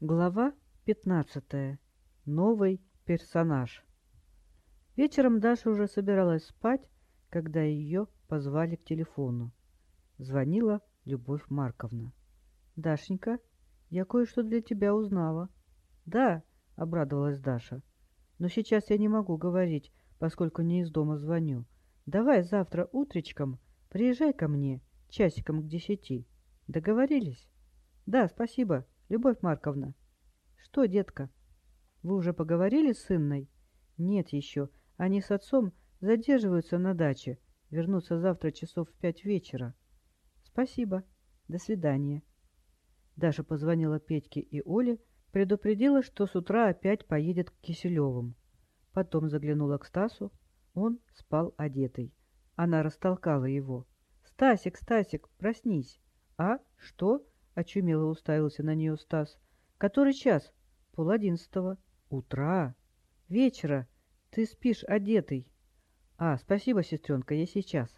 Глава 15. Новый персонаж. Вечером Даша уже собиралась спать, когда ее позвали к телефону. Звонила Любовь Марковна. «Дашенька, я кое-что для тебя узнала». «Да», — обрадовалась Даша. «Но сейчас я не могу говорить, поскольку не из дома звоню. Давай завтра утречком приезжай ко мне, часиком к десяти. Договорились?» «Да, спасибо», Любовь Марковна. Что, детка? Вы уже поговорили с Инной? Нет еще. Они с отцом задерживаются на даче. Вернутся завтра часов в пять вечера. Спасибо. До свидания. Даша позвонила Петьке и Оле, предупредила, что с утра опять поедет к Киселевым. Потом заглянула к Стасу. Он спал одетый. Она растолкала его. «Стасик, Стасик, проснись!» «А? Что?» Очумело уставился на нее Стас. «Который час?» «Пол одиннадцатого». «Утра?» «Вечера. Ты спишь одетый». «А, спасибо, сестренка, я сейчас».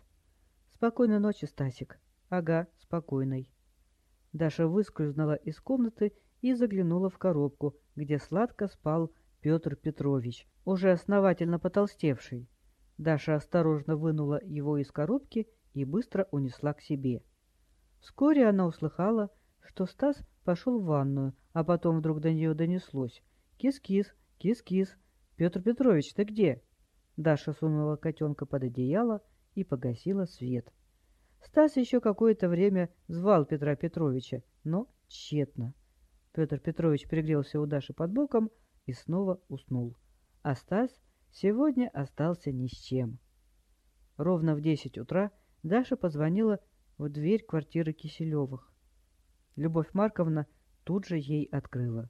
«Спокойной ночи, Стасик». «Ага, спокойной». Даша выскользнула из комнаты и заглянула в коробку, где сладко спал Петр Петрович, уже основательно потолстевший. Даша осторожно вынула его из коробки и быстро унесла к себе. Вскоре она услыхала, что Стас пошел в ванную, а потом вдруг до нее донеслось. «Кис-кис, кис-кис, Петр Петрович, ты где?» Даша сунула котенка под одеяло и погасила свет. Стас еще какое-то время звал Петра Петровича, но тщетно. Петр Петрович пригрелся у Даши под боком и снова уснул. А Стас сегодня остался ни с чем. Ровно в десять утра Даша позвонила в дверь квартиры Киселевых. Любовь Марковна тут же ей открыла.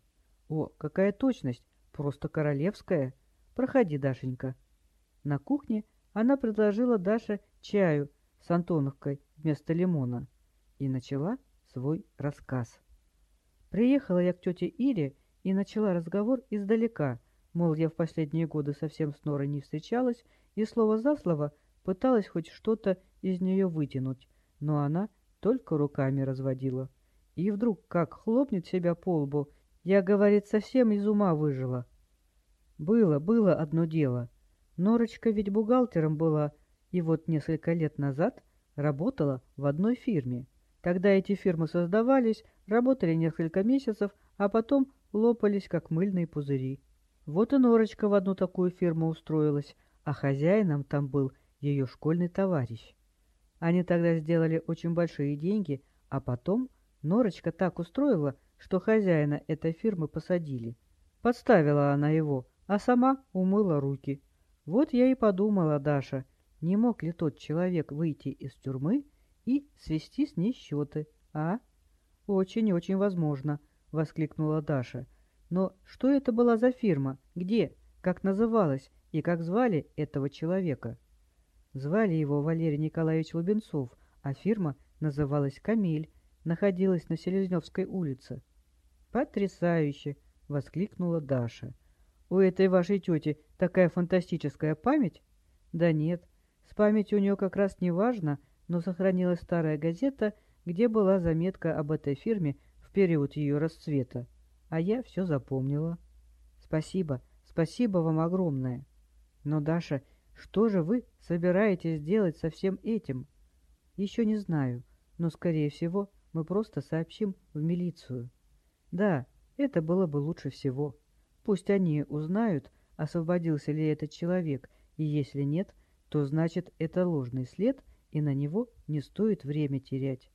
«О, какая точность! Просто королевская! Проходи, Дашенька!» На кухне она предложила Даше чаю с Антоновкой вместо лимона и начала свой рассказ. Приехала я к тете Ире и начала разговор издалека, мол, я в последние годы совсем с Норой не встречалась и слово за слово пыталась хоть что-то из нее вытянуть, но она только руками разводила. И вдруг как хлопнет себя по лбу. Я, говорит, совсем из ума выжила. Было, было одно дело. Норочка ведь бухгалтером была, и вот несколько лет назад работала в одной фирме. Тогда эти фирмы создавались, работали несколько месяцев, а потом лопались, как мыльные пузыри. Вот и Норочка в одну такую фирму устроилась, а хозяином там был ее школьный товарищ. Они тогда сделали очень большие деньги, а потом Норочка так устроила, что хозяина этой фирмы посадили. Подставила она его, а сама умыла руки. Вот я и подумала, Даша, не мог ли тот человек выйти из тюрьмы и свести с ней счеты, а? Очень-очень возможно, — воскликнула Даша. Но что это была за фирма? Где? Как называлась? И как звали этого человека? Звали его Валерий Николаевич Лубенцов, а фирма называлась «Камель», находилась на Селезневской улице. «Потрясающе!» — воскликнула Даша. «У этой вашей тети такая фантастическая память?» «Да нет, с памятью у нее как раз не важно, но сохранилась старая газета, где была заметка об этой фирме в период ее расцвета. А я все запомнила». «Спасибо, спасибо вам огромное!» «Но, Даша, что же вы собираетесь делать со всем этим?» «Еще не знаю, но, скорее всего, мы просто сообщим в милицию. Да, это было бы лучше всего. Пусть они узнают, освободился ли этот человек, и если нет, то значит это ложный след, и на него не стоит время терять.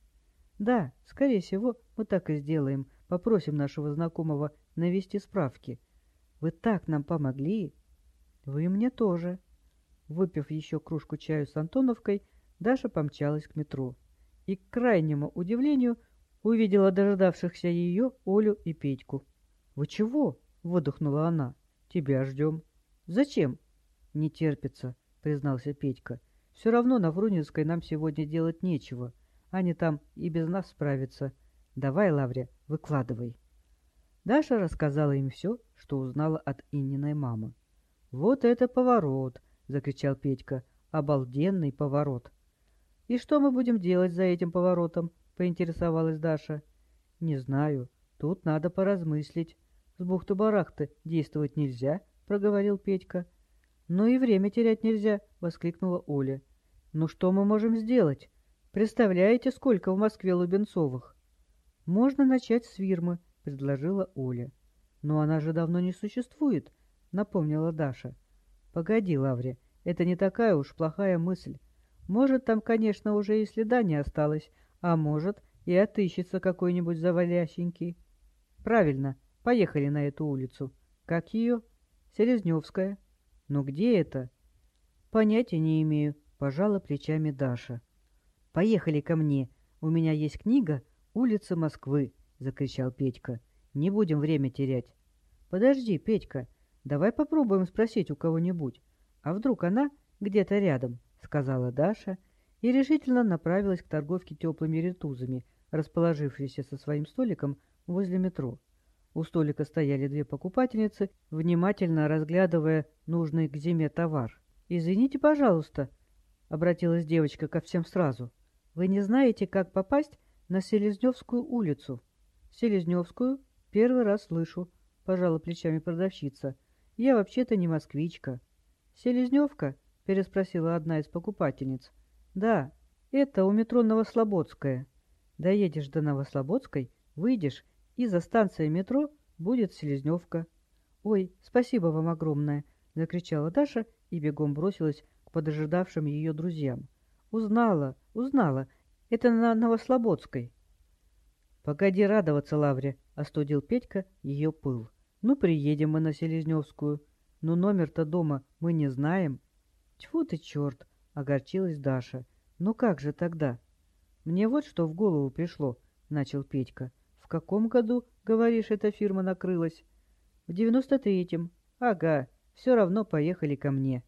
Да, скорее всего, мы так и сделаем, попросим нашего знакомого навести справки. Вы так нам помогли. Вы мне тоже. Выпив еще кружку чаю с Антоновкой, Даша помчалась к метро и, к крайнему удивлению, увидела дожидавшихся ее Олю и Петьку. «Вы чего?» — выдохнула она. «Тебя ждем». «Зачем?» «Не терпится», — признался Петька. «Все равно на Врунинской нам сегодня делать нечего. Они там и без нас справятся. Давай, Лавря, выкладывай». Даша рассказала им все, что узнала от Инниной мамы. «Вот это поворот!» — закричал Петька. «Обалденный поворот!» «И что мы будем делать за этим поворотом?» — поинтересовалась Даша. «Не знаю. Тут надо поразмыслить. С бухты-барахты действовать нельзя, проговорил Петька. Ну и время терять нельзя, воскликнула Оля. Ну что мы можем сделать? Представляете, сколько в Москве Лубенцовых? Можно начать с фирмы, предложила Оля. Но она же давно не существует, напомнила Даша. Погоди, Лаврия, это не такая уж плохая мысль. Может, там, конечно, уже и следа не осталось, а может, и отыщется какой-нибудь завалященький. Правильно, поехали на эту улицу. Как ее? Селезневская. Но где это? Понятия не имею, пожала плечами Даша. Поехали ко мне. У меня есть книга «Улица Москвы», — закричал Петька. Не будем время терять. Подожди, Петька, давай попробуем спросить у кого-нибудь. А вдруг она где-то рядом, — сказала Даша и решительно направилась к торговке теплыми ретузами, расположившейся со своим столиком возле метро. У столика стояли две покупательницы, внимательно разглядывая нужный к зиме товар. «Извините, пожалуйста», — обратилась девочка ко всем сразу. «Вы не знаете, как попасть на Селезневскую улицу?» «Селезневскую? Первый раз слышу», — пожала плечами продавщица. «Я вообще-то не москвичка». «Селезневка?» — переспросила одна из покупательниц. «Да, это у метро Новослободская. Доедешь до Новослободской, выйдешь, и за станцией метро будет Селезневка». «Ой, спасибо вам огромное!» — закричала Даша и бегом бросилась к подожидавшим ее друзьям. «Узнала, узнала. Это на Новослободской». «Погоди радоваться, Лавре!» — остудил Петька ее пыл. «Ну, приедем мы на Селезневскую. Но номер-то дома мы не знаем». «Тьфу ты, черт!» огорчилась Даша. «Ну как же тогда?» «Мне вот что в голову пришло», — начал Петька. «В каком году, говоришь, эта фирма накрылась?» «В девяносто третьем». «Ага, все равно поехали ко мне».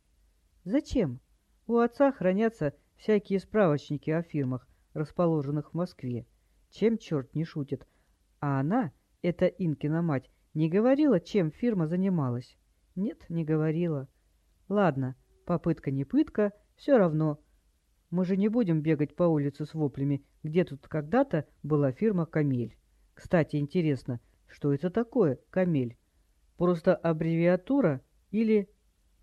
«Зачем?» «У отца хранятся всякие справочники о фирмах, расположенных в Москве. Чем черт не шутит? А она, эта Инкина мать, не говорила, чем фирма занималась?» «Нет, не говорила». «Ладно, попытка не пытка, все равно. Мы же не будем бегать по улице с воплями, где тут когда-то была фирма «Камель». Кстати, интересно, что это такое «Камель»? Просто аббревиатура или...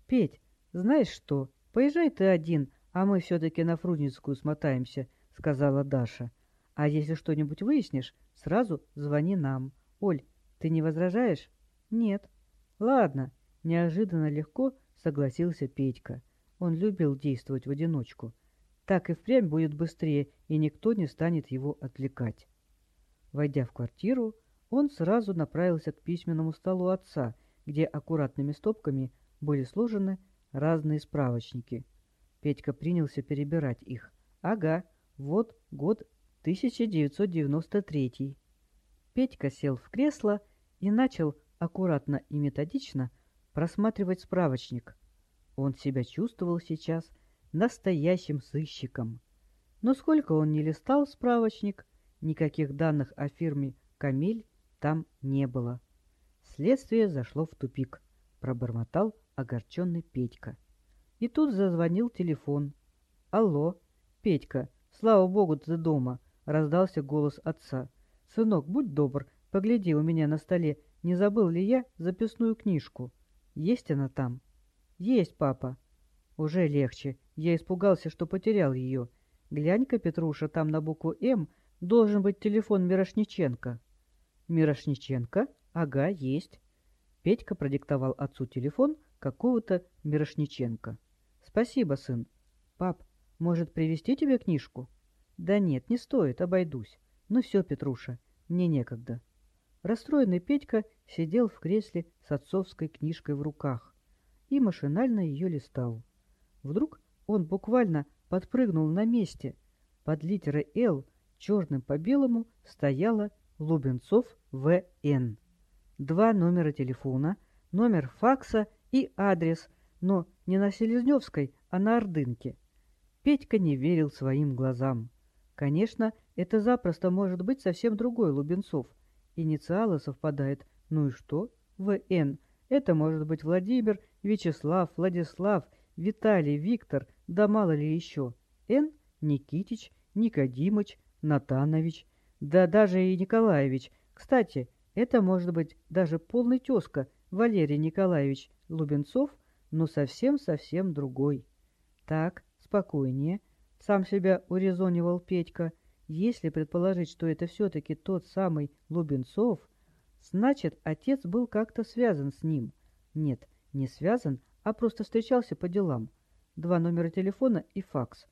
Петь, знаешь что, поезжай ты один, а мы все-таки на Фрунзенскую смотаемся, — сказала Даша. А если что-нибудь выяснишь, сразу звони нам. Оль, ты не возражаешь? Нет. Ладно, неожиданно легко согласился Петька. Он любил действовать в одиночку. Так и впрямь будет быстрее, и никто не станет его отвлекать. Войдя в квартиру, он сразу направился к письменному столу отца, где аккуратными стопками были сложены разные справочники. Петька принялся перебирать их. Ага, вот год 1993. Петька сел в кресло и начал аккуратно и методично просматривать справочник. Он себя чувствовал сейчас настоящим сыщиком. Но сколько он не листал справочник, никаких данных о фирме «Камиль» там не было. Следствие зашло в тупик, пробормотал огорченный Петька. И тут зазвонил телефон. «Алло, Петька, слава богу, ты дома!» — раздался голос отца. «Сынок, будь добр, погляди у меня на столе, не забыл ли я записную книжку? Есть она там?» «Есть, папа». «Уже легче. Я испугался, что потерял ее. Глянь-ка, Петруша, там на букву «М» должен быть телефон Мирошниченко». «Мирошниченко? Ага, есть». Петька продиктовал отцу телефон какого-то Мирошниченко. «Спасибо, сын. Пап, может, привезти тебе книжку?» «Да нет, не стоит, обойдусь. Ну все, Петруша, мне некогда». Расстроенный Петька сидел в кресле с отцовской книжкой в руках и машинально ее листал. Вдруг он буквально подпрыгнул на месте. Под литерой «Л» черным по белому стояла Лубенцов В.Н. Два номера телефона, номер факса и адрес, но не на Селезневской, а на Ордынке. Петька не верил своим глазам. Конечно, это запросто может быть совсем другой Лубенцов. Инициалы совпадают. Ну и что? В.Н. Это может быть Владимир, Вячеслав, Владислав, Виталий, Виктор, да мало ли еще. Н. Никитич, Никодимыч, Натанович, да даже и Николаевич. Кстати, Это может быть даже полный тезка Валерий Николаевич Лубенцов, но совсем-совсем другой. Так, спокойнее, сам себя урезонивал Петька. Если предположить, что это все-таки тот самый Лубенцов, значит, отец был как-то связан с ним. Нет, не связан, а просто встречался по делам. Два номера телефона и факс.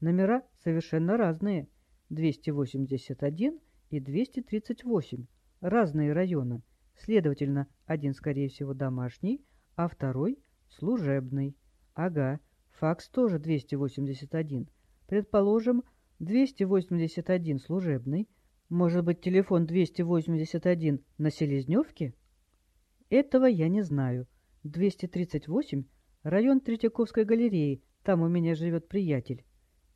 Номера совершенно разные. 281 и 238. Разные районы. Следовательно, один, скорее всего, домашний, а второй — служебный. Ага, факс тоже 281. Предположим, 281 служебный. Может быть, телефон 281 на Селезневке? Этого я не знаю. 238 — район Третьяковской галереи, там у меня живет приятель.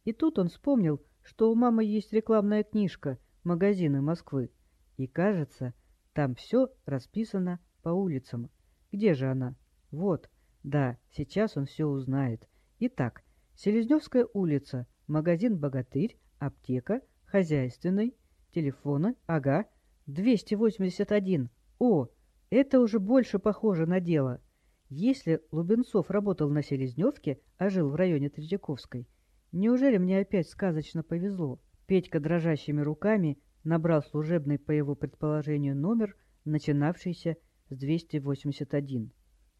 И тут он вспомнил, что у мамы есть рекламная книжка «Магазины Москвы». И, кажется, там все расписано по улицам. Где же она? Вот. Да, сейчас он все узнает. Итак, Селезневская улица, магазин «Богатырь», аптека, хозяйственный, телефоны, ага, 281. О, это уже больше похоже на дело. Если Лубенцов работал на Селезневке, а жил в районе Третьяковской, неужели мне опять сказочно повезло? Петька дрожащими руками набрал служебный, по его предположению, номер, начинавшийся с 281.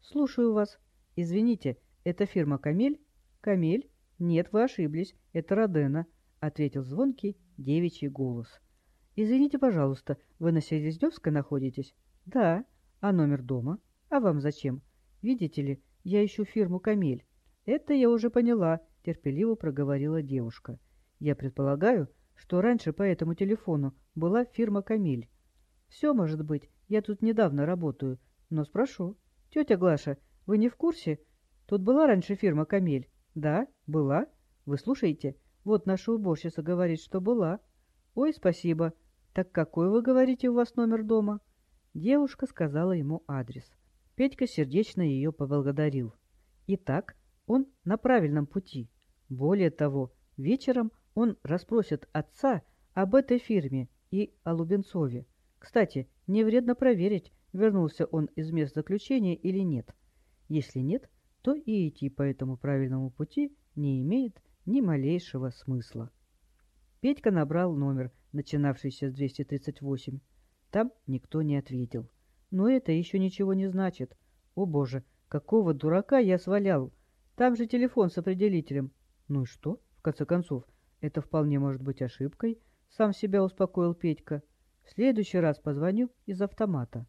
«Слушаю вас. Извините, это фирма «Камель»?» «Камель? Нет, вы ошиблись. Это Родена», — ответил звонкий девичий голос. «Извините, пожалуйста, вы на Селезневской находитесь?» «Да. А номер дома? А вам зачем? Видите ли, я ищу фирму «Камель». «Это я уже поняла», — терпеливо проговорила девушка. «Я предполагаю, что раньше по этому телефону была фирма «Камиль». Все может быть, я тут недавно работаю, но спрошу. Тетя Глаша, вы не в курсе? Тут была раньше фирма «Камиль»? Да, была. Вы слушаете? Вот наша уборщица говорит, что была. Ой, спасибо. Так какой, вы говорите, у вас номер дома? Девушка сказала ему адрес. Петька сердечно ее поблагодарил. Итак, он на правильном пути. Более того, вечером он расспросит отца об этой фирме и о Лубенцове. Кстати, не вредно проверить, вернулся он из мест заключения или нет. Если нет, то и идти по этому правильному пути не имеет ни малейшего смысла. Петька набрал номер, начинавшийся с 238. Там никто не ответил. Но это еще ничего не значит. О боже, какого дурака я свалял! Там же телефон с определителем. Ну и что, в конце концов, это вполне может быть ошибкой, сам себя успокоил Петька. В следующий раз позвоню из автомата.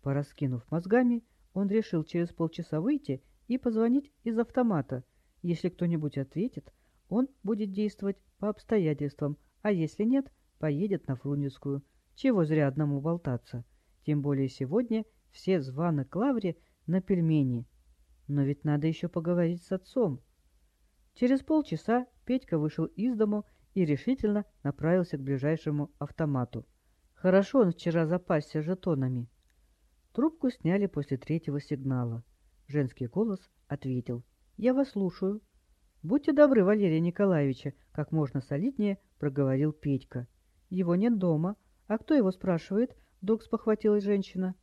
Пораскинув мозгами, он решил через полчаса выйти и позвонить из автомата. Если кто-нибудь ответит, он будет действовать по обстоятельствам, а если нет, поедет на Фрунзенскую. Чего зря одному болтаться. Тем более сегодня все званы к лавре на пельмени. Но ведь надо еще поговорить с отцом. Через полчаса Петька вышел из дому и решительно направился к ближайшему автомату. Хорошо он вчера запасся жетонами. Трубку сняли после третьего сигнала. Женский голос ответил. «Я вас слушаю». «Будьте добры, Валерия Николаевича», — как можно солиднее проговорил Петька. «Его нет дома. А кто его спрашивает?» — вдруг спохватилась женщина.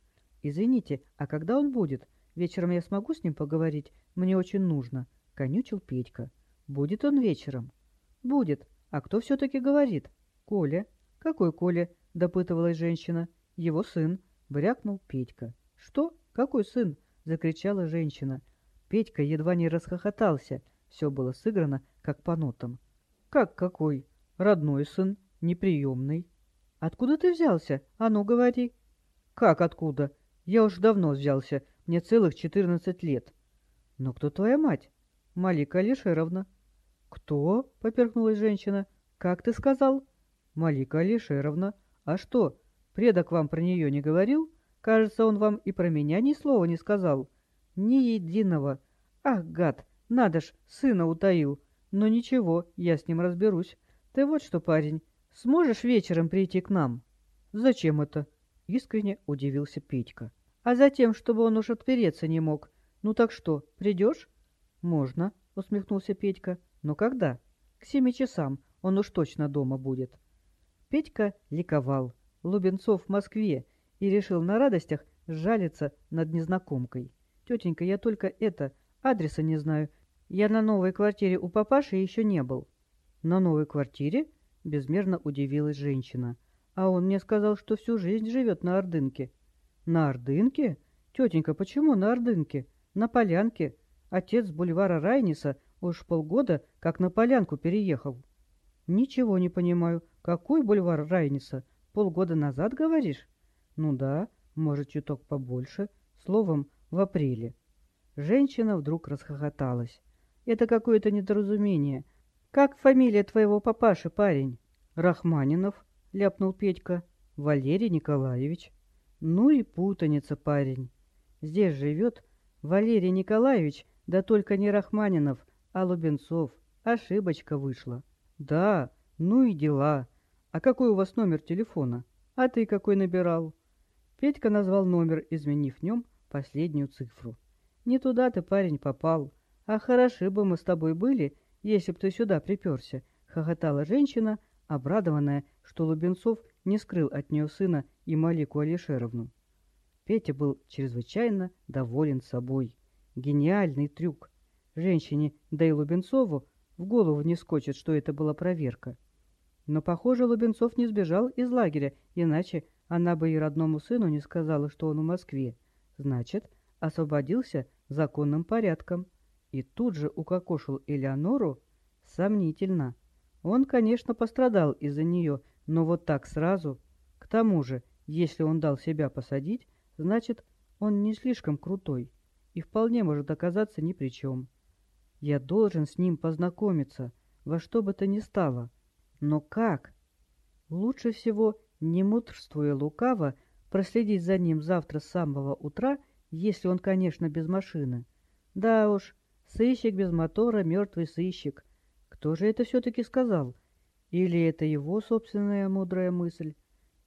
«Извините, а когда он будет? Вечером я смогу с ним поговорить? Мне очень нужно», — конючил Петька. Будет он вечером? Будет. А кто все-таки говорит? Коля. Какой Коля? Допытывалась женщина. Его сын. Брякнул Петька. Что? Какой сын? Закричала женщина. Петька едва не расхохотался. Все было сыграно, как по нотам. Как какой? Родной сын, неприемный. Откуда ты взялся? А ну, говори. Как откуда? Я уж давно взялся, мне целых четырнадцать лет. Но кто твоя мать? Малика Алишеровна. «Кто?» — поперхнулась женщина. «Как ты сказал?» «Малика Алишеровна. А что, предок вам про нее не говорил? Кажется, он вам и про меня ни слова не сказал. Ни единого. Ах, гад, надо ж, сына утаил. Но ничего, я с ним разберусь. Ты вот что, парень, сможешь вечером прийти к нам?» «Зачем это?» — искренне удивился Петька. «А затем, чтобы он уж отпереться не мог. Ну так что, придешь?» «Можно», — усмехнулся Петька. Но когда? К семи часам. Он уж точно дома будет. Петька ликовал. Лубенцов в Москве. И решил на радостях сжалиться над незнакомкой. «Тетенька, я только это, адреса не знаю. Я на новой квартире у папаши еще не был». «На новой квартире?» — безмерно удивилась женщина. «А он мне сказал, что всю жизнь живет на Ордынке». «На Ордынке? Тетенька, почему на Ордынке? На Полянке. Отец с бульвара Райниса уж полгода как на Полянку переехал». «Ничего не понимаю. Какой бульвар Райниса? Полгода назад, говоришь?» «Ну да, может, чуток побольше. Словом, в апреле». Женщина вдруг расхохоталась. «Это какое-то недоразумение. Как фамилия твоего папаши, парень?» «Рахманинов», — ляпнул Петька. «Валерий Николаевич». «Ну и путаница, парень. Здесь живет Валерий Николаевич, да только не Рахманинов, а Лубенцов. Ошибочка вышла». «Да, ну и дела. А какой у вас номер телефона? А ты какой набирал?» Петька назвал номер, изменив в нем последнюю цифру. «Не туда ты, парень, попал. А хороши бы мы с тобой были, если б ты сюда приперся», — хохотала женщина, обрадованная, что Лубенцов не скрыл от нее сына и Малику Алишеровну. Петя был чрезвычайно доволен собой. Гениальный трюк. Женщине, да и Лубенцову, в голову не скочит, что это была проверка. Но, похоже, Лубенцов не сбежал из лагеря, иначе она бы и родному сыну не сказала, что он в Москве. Значит, освободился законным порядком. И тут же укокошил Элеонору сомнительно. Он, конечно, пострадал из-за нее, но вот так сразу. К тому же, если он дал себя посадить, значит, он не слишком крутой и вполне может оказаться ни при чем. Я должен с ним познакомиться, во что бы то ни стало. Но как? Лучше всего, не мудрствуя лукаво, проследить за ним завтра с самого утра, если он, конечно, без машины. Да уж, Сыщик без мотора, мертвый сыщик. Кто же это все-таки сказал? Или это его собственная мудрая мысль?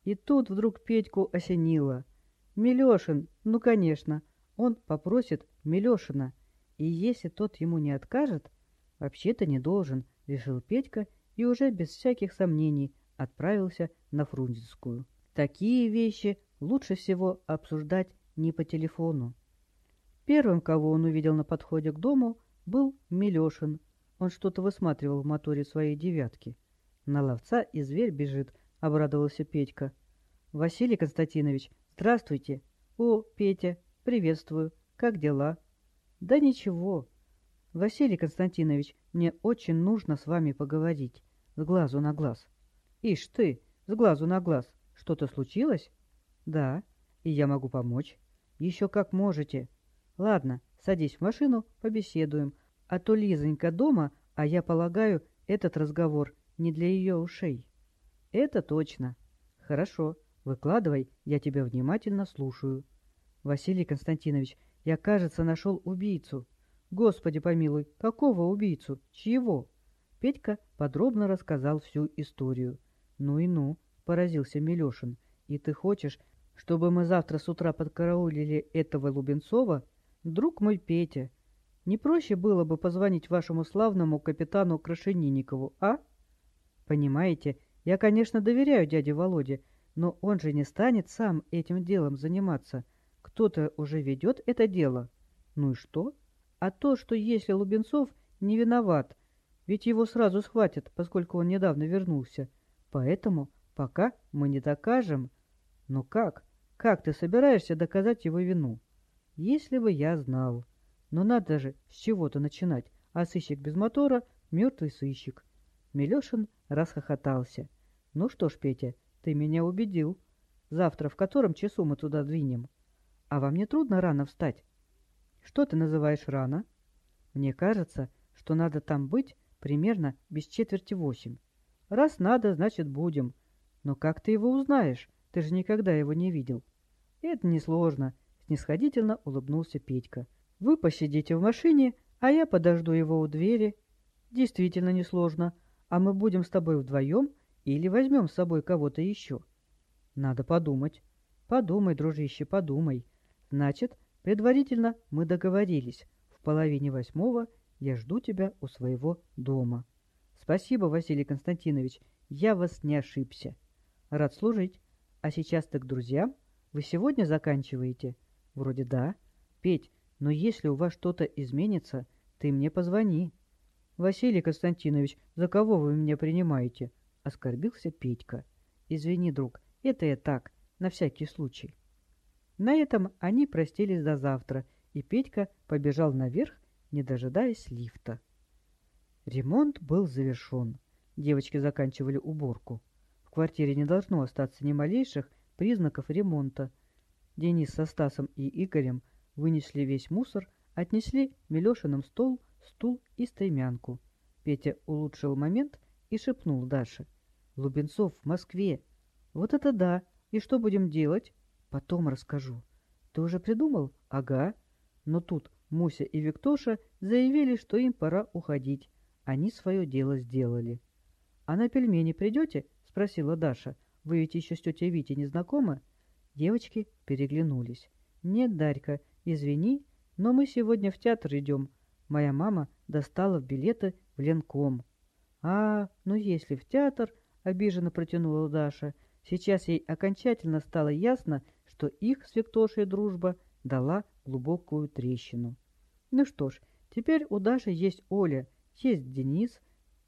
И тут вдруг Петьку осенило. Милешин, ну, конечно, он попросит Милешина. И если тот ему не откажет, вообще-то не должен, решил Петька и уже без всяких сомнений отправился на Фрунзенскую. Такие вещи лучше всего обсуждать не по телефону. Первым, кого он увидел на подходе к дому, был Милешин. Он что-то высматривал в моторе своей девятки. На ловца и зверь бежит, обрадовался Петька. Василий Константинович, здравствуйте. О, Петя, приветствую. Как дела? Да ничего. Василий Константинович, мне очень нужно с вами поговорить. С глазу на глаз. Ишь ты, с глазу на глаз. Что-то случилось? Да. И я могу помочь. Еще как можете. Ладно, садись в машину, побеседуем. А то Лизонька дома, а я полагаю, этот разговор не для ее ушей. Это точно. Хорошо, выкладывай, я тебя внимательно слушаю. Василий Константинович, я, кажется, нашел убийцу. Господи помилуй, какого убийцу? Чьего? Петька подробно рассказал всю историю. Ну и ну, поразился Милешин. И ты хочешь, чтобы мы завтра с утра подкараулили этого Лубенцова? «Друг мой Петя, не проще было бы позвонить вашему славному капитану Крашенинникову, а?» «Понимаете, я, конечно, доверяю дяде Володе, но он же не станет сам этим делом заниматься. Кто-то уже ведет это дело. Ну и что? А то, что если Лубенцов не виноват, ведь его сразу схватят, поскольку он недавно вернулся. Поэтому пока мы не докажем... Но как? Как ты собираешься доказать его вину?» Если бы я знал. Но надо же с чего-то начинать, а сыщик без мотора — мертвый сыщик. Милешин расхохотался. Ну что ж, Петя, ты меня убедил. Завтра в котором часу мы туда двинем? А вам не трудно рано встать? Что ты называешь рано? Мне кажется, что надо там быть примерно без четверти восемь. Раз надо, значит будем. Но как ты его узнаешь? Ты же никогда его не видел. Это несложно снисходительно улыбнулся Петька. «Вы посидите в машине, а я подожду его у двери. Действительно несложно. А мы будем с тобой вдвоем или возьмем с собой кого-то еще?» «Надо подумать». «Подумай, дружище, подумай. Значит, предварительно мы договорились. В половине восьмого я жду тебя у своего дома». «Спасибо, Василий Константинович. Я вас не ошибся. Рад служить. А сейчас так, друзья, вы сегодня заканчиваете? Вроде да. Петь, но если у вас что-то изменится, ты мне позвони. Василий Константинович, за кого вы меня принимаете? Оскорбился Петька. Извини, друг, это я так, на всякий случай. На этом они простились до завтра, и Петька побежал наверх, не дожидаясь лифта. Ремонт был завершен. Девочки заканчивали уборку. В квартире не должно остаться ни малейших признаков ремонта. Денис со Стасом и Игорем вынесли весь мусор, отнесли Милешиным стол, стул и стремянку. Петя улучшил момент и шепнул Даше. «Лубенцов в Москве. Вот это да! И что будем делать? Потом расскажу. Ты уже придумал? Ага. Но тут Муся и Виктоша заявили, что им пора уходить. Они свое дело сделали. «А на пельмени придете?» — спросила Даша. «Вы ведь еще с тетей Витей не знакомы?» Девочки переглянулись. «Нет, Дарька, извини, но мы сегодня в театр идем. Моя мама достала билеты в Ленком». «А, ну если в театр...» — обиженно протянула Даша. Сейчас ей окончательно стало ясно, что их с Виктошей дружба дала глубокую трещину. Ну что ж, теперь у Даши есть Оля, есть Денис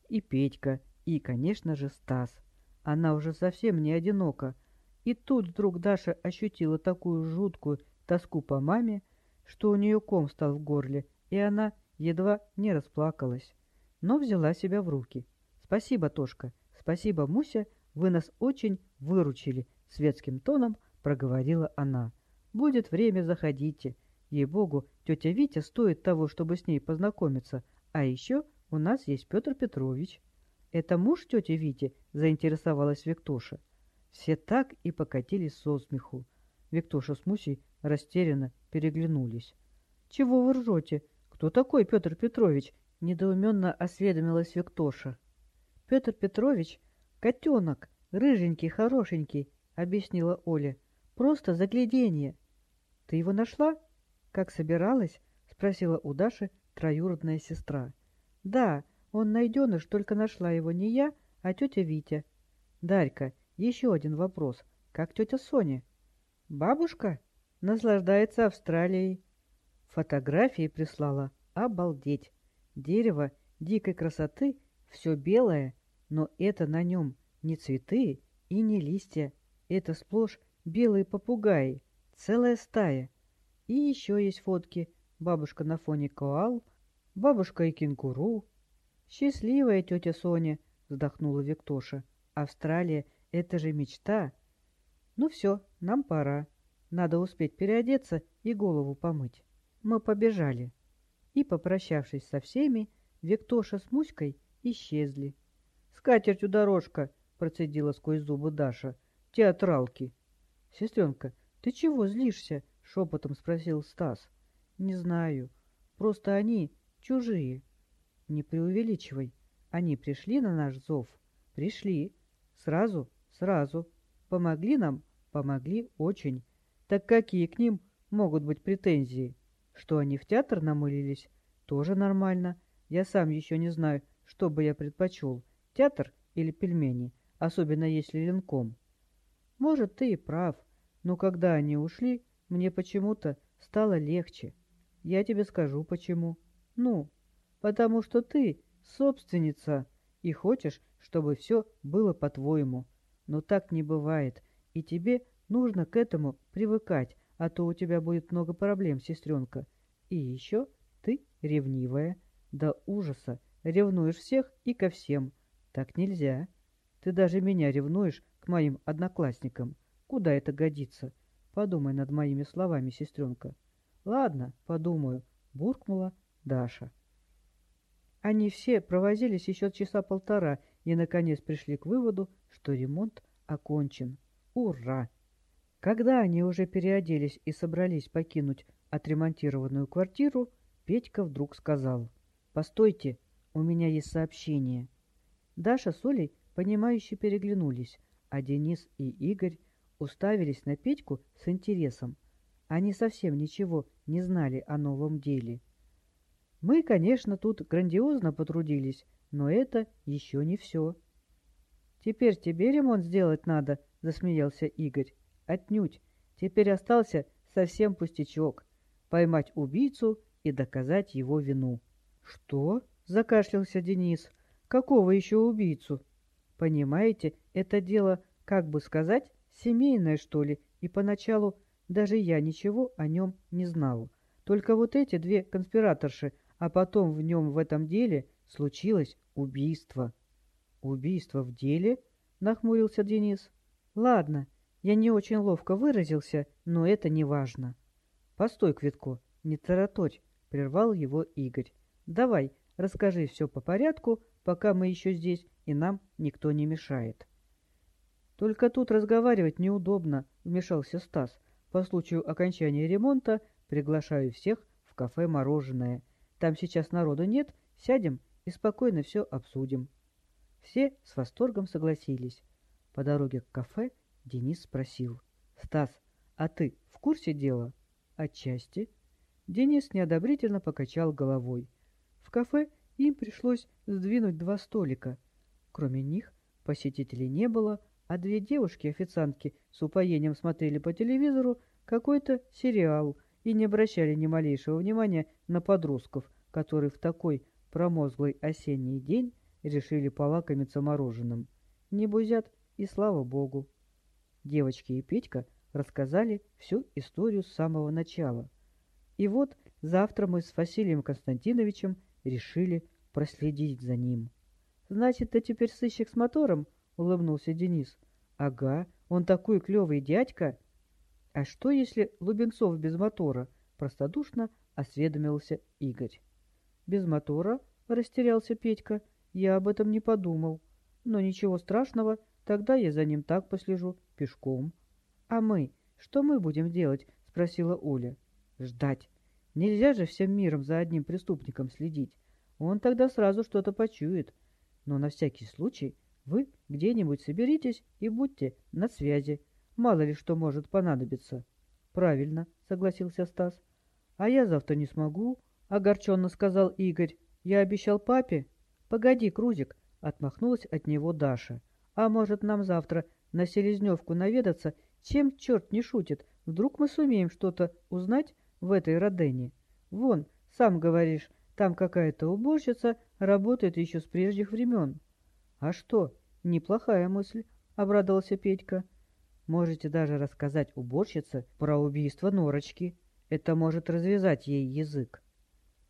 и Петька, и, конечно же, Стас. Она уже совсем не одинока. И тут вдруг Даша ощутила такую жуткую тоску по маме, что у нее ком стал в горле, и она едва не расплакалась. Но взяла себя в руки. «Спасибо, Тошка, спасибо, Муся, вы нас очень выручили», — светским тоном проговорила она. «Будет время, заходите. Ей-богу, тетя Витя стоит того, чтобы с ней познакомиться. А еще у нас есть Петр Петрович». «Это муж тети Вити?» — заинтересовалась Виктоша. Все так и покатились со смеху. Виктоша с Мусей растерянно переглянулись. «Чего вы ржете? Кто такой Петр Петрович?» — недоуменно осведомилась Виктоша. «Петр Петрович — котенок, рыженький, хорошенький», — объяснила Оля. «Просто загляденье». «Ты его нашла?» «Как собиралась?» — спросила у Даши троюродная сестра. «Да, он найденыш, только нашла его не я, а тетя Витя. Дарька, еще один вопрос. Как тетя Соня? Бабушка? Наслаждается Австралией. Фотографии прислала. Обалдеть. Дерево дикой красоты, все белое, но это на нем не цветы и не листья. Это сплошь белые попугаи, целая стая. И еще есть фотки. Бабушка на фоне коал, бабушка и кенгуру, «Счастливая тетя Соня!» — вздохнула Виктоша. «Австралия — это же мечта!» «Ну все, нам пора. Надо успеть переодеться и голову помыть. Мы побежали». И, попрощавшись со всеми, Виктоша с Муськой исчезли. «С катертью дорожка!» — процедила сквозь зубы Даша. «Театралки!» «Сестренка, ты чего злишься?» — шепотом спросил Стас. «Не знаю. Просто они чужие». Не преувеличивай. Они пришли на наш зов? Пришли. Сразу? Сразу. Помогли нам? Помогли очень. Так какие к ним могут быть претензии? Что они в театр намылились? Тоже нормально. Я сам еще не знаю, что бы я предпочел. Театр или пельмени? Особенно если ленком. Может, ты и прав. Но когда они ушли, мне почему-то стало легче. Я тебе скажу, почему. Ну, потому что ты собственница и хочешь, чтобы все было по-твоему. Но так не бывает, и тебе нужно к этому привыкать, а то у тебя будет много проблем, сестренка. И еще ты ревнивая, до ужаса, ревнуешь всех и ко всем. Так нельзя. Ты даже меня ревнуешь к моим одноклассникам. Куда это годится? Подумай над моими словами, сестренка. Ладно, подумаю, буркнула Даша. Они все провозились еще часа полтора и, наконец, пришли к выводу, что ремонт окончен. Ура! Когда они уже переоделись и собрались покинуть отремонтированную квартиру, Петька вдруг сказал, «Постойте, у меня есть сообщение». Даша с Олей, понимающе переглянулись, а Денис и Игорь уставились на Петьку с интересом. Они совсем ничего не знали о новом деле. Мы, конечно, тут грандиозно потрудились, но это еще не все. «Теперь тебе ремонт сделать надо», — засмеялся Игорь. «Отнюдь. Теперь остался совсем пустячок — поймать убийцу и доказать его вину. «Что?» — закашлялся Денис. «Какого еще убийцу?» «Понимаете, это дело, как бы сказать, семейное, что ли, и поначалу даже я ничего о нем не знал. Только вот эти две конспираторши, а потом в нем в этом деле случилось убийство». «Убийство в деле?» — нахмурился Денис. «Ладно, я не очень ловко выразился, но это не важно». «Постой, Квитко, не тараторь», — прервал его Игорь. «Давай, расскажи все по порядку, пока мы еще здесь, и нам никто не мешает». «Только тут разговаривать неудобно», — вмешался Стас. «По случаю окончания ремонта приглашаю всех в кафе «Мороженое». Там сейчас народу нет, сядем и спокойно все обсудим». Все с восторгом согласились. По дороге к кафе Денис спросил. «Стас, а ты в курсе дела?» «Отчасти». Денис неодобрительно покачал головой. В кафе им пришлось сдвинуть два столика. Кроме них посетителей не было, а две девушки-официантки с упоением смотрели по телевизору какой-то сериал и не обращали ни малейшего внимания на подростков, которые в такой промозглый осенний день решили полакомиться мороженым. Не бузят, и слава богу. Девочки и Петька рассказали всю историю с самого начала. И вот завтра мы с Василием Константиновичем решили проследить за ним. «Значит, ты теперь сыщик с мотором?» — улыбнулся Денис. «Ага, он такой клевый дядька!» «А что, если Лубенцов без мотора?» — простодушно осведомился Игорь. «Без мотора?» — растерялся Петька. Я об этом не подумал. Но ничего страшного, тогда я за ним так послежу, пешком. А мы? Что мы будем делать? Спросила Оля. Ждать. Нельзя же всем миром за одним преступником следить. Он тогда сразу что-то почует. Но на всякий случай вы где-нибудь соберитесь и будьте на связи. Мало ли что может понадобиться. Правильно, согласился Стас. А я завтра не смогу, огорченно сказал Игорь. Я обещал папе. «Погоди, Крузик!» — отмахнулась от него Даша. «А может, нам завтра на Селезневку наведаться? Чем черт не шутит? Вдруг мы сумеем что-то узнать в этой Родене? Вон, сам говоришь, там какая-то уборщица работает еще с прежних времен». «А что? Неплохая мысль», — обрадовался Петька. «Можете даже рассказать уборщице про убийство Норочки. Это может развязать ей язык».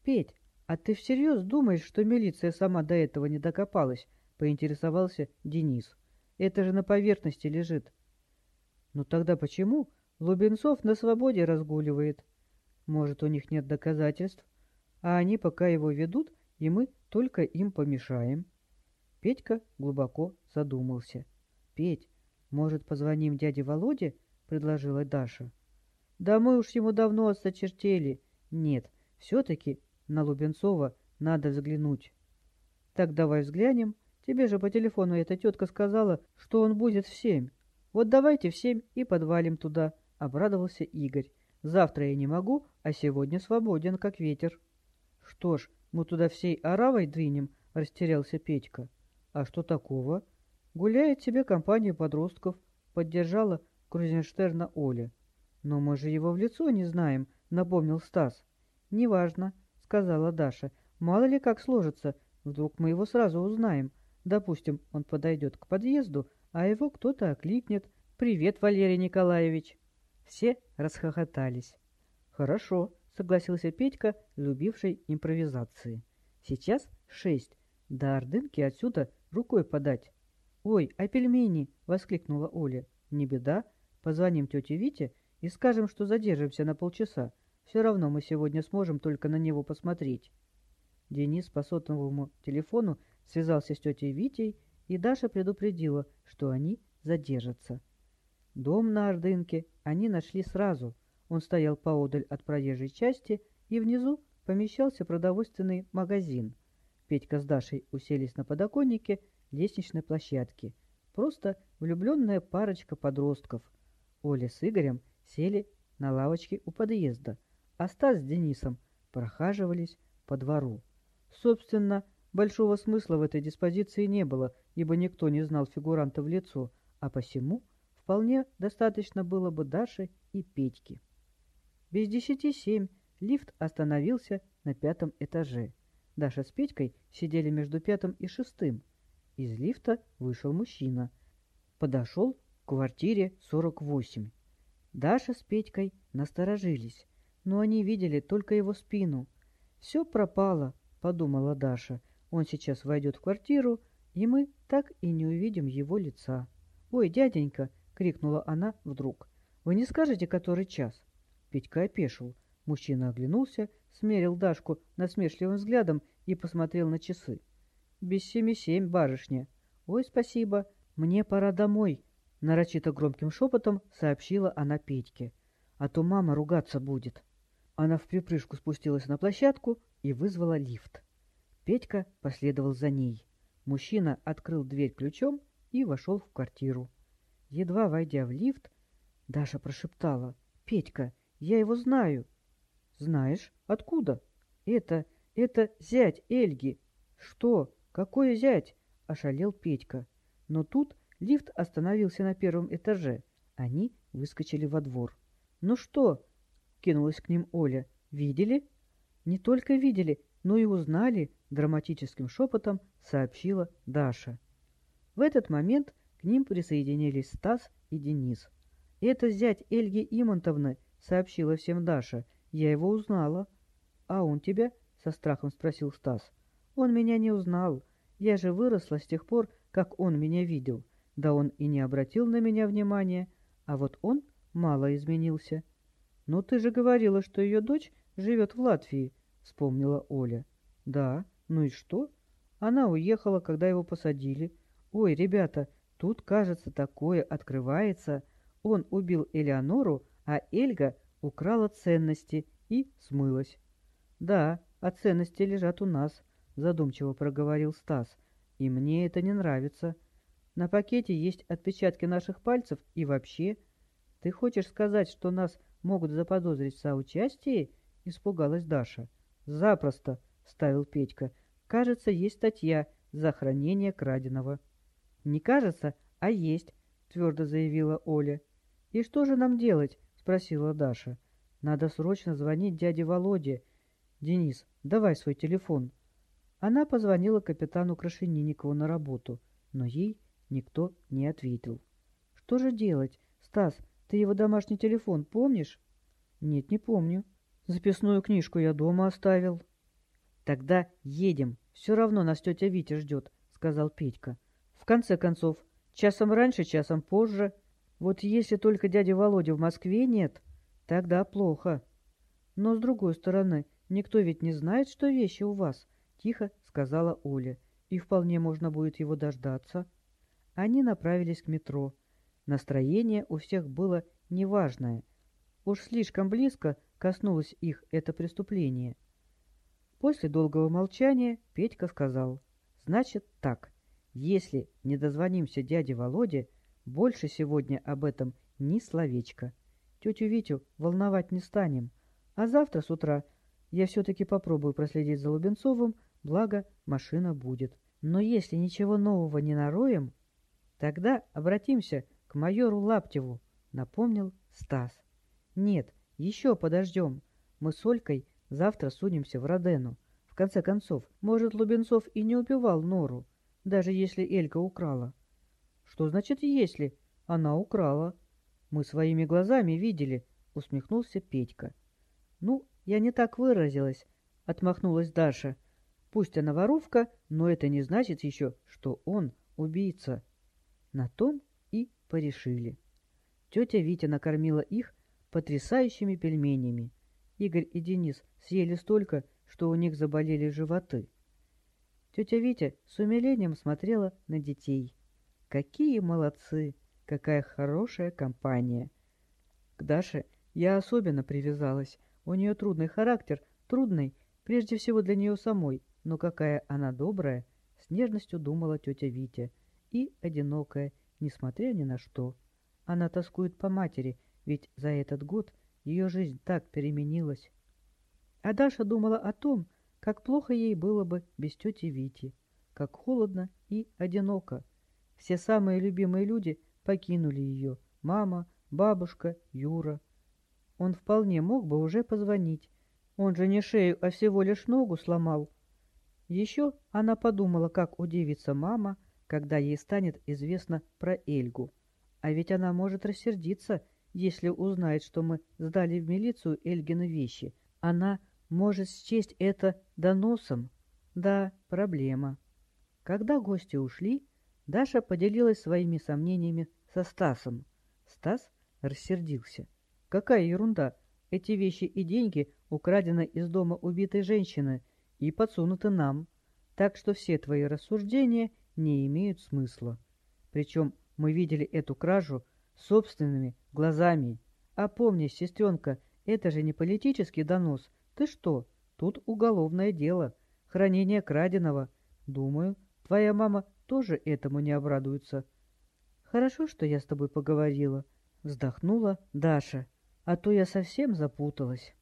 «Петь, «А ты всерьез думаешь, что милиция сама до этого не докопалась?» — поинтересовался Денис. «Это же на поверхности лежит». «Ну тогда почему Лубенцов на свободе разгуливает? Может, у них нет доказательств, а они пока его ведут, и мы только им помешаем?» Петька глубоко задумался. «Петь, может, позвоним дяде Володе?» — предложила Даша. «Да мы уж ему давно осточертели. Нет, все-таки на Лубенцова надо взглянуть. Так давай взглянем. Тебе же по телефону эта тетка сказала, что он будет в семь. Вот давайте в семь и подвалим туда, — обрадовался Игорь. Завтра я не могу, а сегодня свободен, как ветер. Что ж, мы туда всей оравой двинем, — растерялся Петька. А что такого? Гуляет себе компания подростков, — поддержала Крузенштерна Оля. Но мы же его в лицо не знаем, — напомнил Стас. Неважно, сказала Даша. «Мало ли как сложится. Вдруг мы его сразу узнаем. Допустим, он подойдет к подъезду, а его кто-то окликнет. «Привет, Валерий Николаевич!» Все расхохотались. «Хорошо», — согласился Петька, любивший импровизации. «Сейчас шесть. До Ордынки отсюда рукой подать». «Ой, а пельмени!» — воскликнула Оля. «Не беда. Позвоним тете Вите и скажем, что задержимся на полчаса. Все равно мы сегодня сможем только на него посмотреть. Денис по сотовому телефону связался с тетей Витей, и Даша предупредила, что они задержатся. Дом на Ордынке они нашли сразу. Он стоял поодаль от проезжей части, и внизу помещался продовольственный магазин. Петька с Дашей уселись на подоконнике лестничной площадки. Просто влюбленная парочка подростков. Оля с Игорем сели на лавочке у подъезда — а Стас с Денисом прохаживались по двору. Собственно, большого смысла в этой диспозиции не было, ибо никто не знал фигуранта в лицо, а посему вполне достаточно было бы Даше и Петьки. Без десяти семь лифт остановился на пятом этаже. Даша с Петькой сидели между пятым и шестым. Из лифта вышел мужчина. Подошел к квартире 48. Даша с Петькой насторожились, но они видели только его спину. «Все пропало», — подумала Даша. «Он сейчас войдет в квартиру, и мы так и не увидим его лица». «Ой, дяденька!» — крикнула она вдруг. «Вы не скажете, который час?» Петька опешил. Мужчина оглянулся, смерил Дашку насмешливым взглядом и посмотрел на часы. «Без семи семь, барышня». «Ой, спасибо, мне пора домой», — нарочито громким шепотом сообщила она Петьке. «А то мама ругаться будет». Она в припрыжку спустилась на площадку и вызвала лифт. Петька последовал за ней. Мужчина открыл дверь ключом и вошел в квартиру. Едва войдя в лифт, Даша прошептала. «Петька, я его знаю». «Знаешь? Откуда?» «Это... это зять Эльги». «Что? Какой зять?» — ошалел Петька. Но тут лифт остановился на первом этаже. Они выскочили во двор. «Ну что?» — кинулась к ним Оля. «Видели?» «Не только видели, но и узнали», — драматическим шепотом сообщила Даша. В этот момент к ним присоединились Стас и Денис. «Это зять Эльги Имонтовны», — сообщила всем Даша. «Я его узнала». «А он тебя?» — со страхом спросил Стас. «Он меня не узнал. Я же выросла с тех пор, как он меня видел. Да он и не обратил на меня внимания. А вот он мало изменился». «Но ты же говорила, что ее дочь живет в Латвии», — вспомнила Оля. «Да, ну и что?» Она уехала, когда его посадили. Ой, ребята, тут, кажется, такое открывается. Он убил Элеонору, а Эльга украла ценности и смылась. Да, а ценности лежат у нас, задумчиво проговорил Стас. И мне это не нравится. На пакете есть отпечатки наших пальцев и вообще... Ты хочешь сказать, что нас могут заподозрить в соучастии? Испугалась Даша. Запросто, ставил Петька. Кажется, есть статья за хранение краденого. «Не кажется, а есть», — твердо заявила Оля. «И что же нам делать?» — спросила Даша. «Надо срочно звонить дяде Володе. Денис, давай свой телефон». Она позвонила капитану Крашенинникову на работу, но ей никто не ответил. «Что же делать? Стас, ты его домашний телефон помнишь?» «Нет, не помню. Записную книжку я дома оставил». «Тогда едем. Все равно нас тетя Витя ждет», — сказал Петька. В конце концов, часом раньше, часом позже. Вот если только дяди Володя в Москве нет, тогда плохо. Но, с другой стороны, никто ведь не знает, что вещи у вас, — тихо сказала Оля, — и вполне можно будет его дождаться. Они направились к метро. Настроение у всех было неважное. Уж слишком близко коснулось их это преступление. После долгого молчания Петька сказал, «Значит так, если не дозвонимся дяде Володе, больше сегодня об этом ни словечко. Тетю Витю волновать не станем. А завтра с утра я все-таки попробую проследить за Лубенцовым, благо машина будет. Но если ничего нового не нароем, тогда обратимся к майору Лаптеву, напомнил Стас. Нет, еще подождем. Мы с Олькой завтра сунемся в Родену. В конце концов, может, Лубенцов и не убивал Нору, даже если Элька украла. Что значит «если»? Она украла. Мы своими глазами видели, усмехнулся Петька. Ну, я не так выразилась, отмахнулась Даша. Пусть она воровка, но это не значит еще, что он убийца. На том и порешили. Тетя Витя накормила их потрясающими пельменями. Игорь и Денис съели столько, что у них заболели животы. Тетя Витя с умилением смотрела на детей. Какие молодцы! Какая хорошая компания! К Даше я особенно привязалась. У нее трудный характер, трудный, прежде всего для нее самой, но какая она добрая, с нежностью думала тетя Витя, и одинокая, несмотря ни на что. Она тоскует по матери, ведь за этот год ее жизнь так переменилась. А Даша думала о том, как плохо ей было бы без тети Вити, как холодно и одиноко. Все самые любимые люди покинули ее. Мама, бабушка, Юра. он вполне мог бы уже позвонить. Он же не шею, а всего лишь ногу сломал. Еще она подумала, как удивится мама, когда ей станет известно про Эльгу. А ведь она может рассердиться, если узнает, что мы сдали в милицию Эльгины вещи. Она может счесть это доносом. Да, проблема. Когда гости ушли, Даша поделилась своими сомнениями со Стасом. Стас рассердился. Какая ерунда! Эти вещи и деньги украдены из дома убитой женщины и подсунуты нам. Так что все твои рассуждения не имеют смысла. Причем мы видели эту кражу собственными глазами. А помни, сестренка, это же не политический донос. Ты что? Тут уголовное дело. Хранение краденого. Думаю, твоя мама тоже этому не обрадуется. Хорошо, что я с тобой поговорила. Вздохнула Даша а то я совсем запуталась.